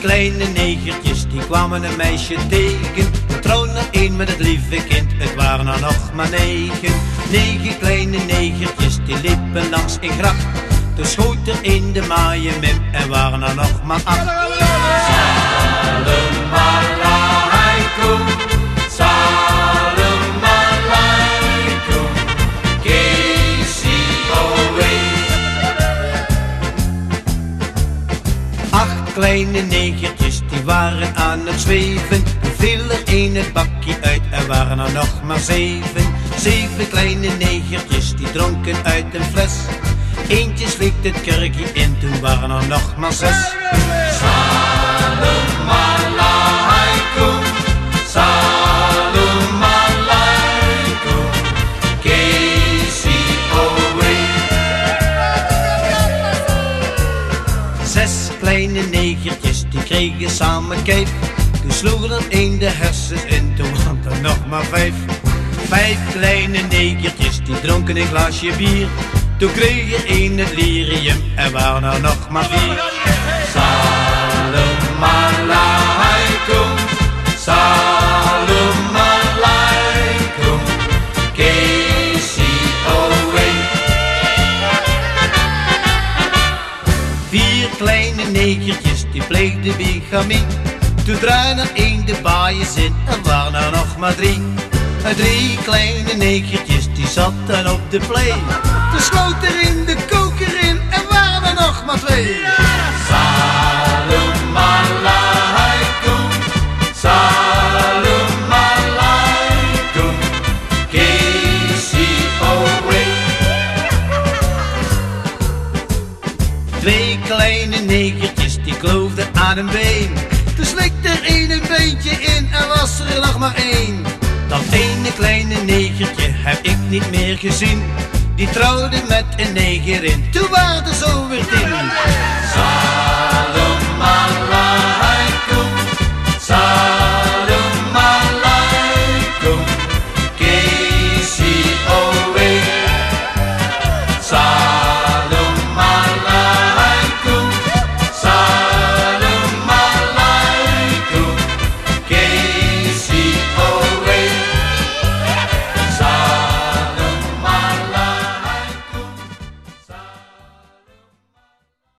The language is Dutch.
kleine negertjes, die kwamen een meisje tegen. Er trouwde één met het lieve kind, het waren er nog maar negen. Negen kleine negertjes, die liepen langs een gracht. Toen schoot er in de maaien mim, en waren er nog maar acht. Kleine negertjes, die waren aan het zweven. Er viel er een het bakje uit, er waren er nog maar zeven. Zeven kleine negertjes, die dronken uit een fles. Eentje slikt het kurkje in, toen waren er nog maar zes. Salam alaikum, salam alaikum, KCOA. Zes kleine negertjes, die kregen samen kijf. Toen sloegen er één de hersens in, toen waren er nog maar vijf. Vijf kleine negertjes, die dronken een glaasje bier. Toen kreeg er één het lyrium, er waren er nog maar vier. Kleine negertjes, die pleegden bigamie. Toen er één de baaiers in, er waren er nog maar drie. En drie kleine negertjes, die zaten op de play. Toen sloot er in de koker in, er waren er nog maar twee. Kleine negertjes, die kloofden aan een been. Toen slikte er één een beentje in, en was er nog maar één. Dat ene kleine negertje heb ik niet meer gezien. Die trouwde met een negerin, toen waren er zo weer tien.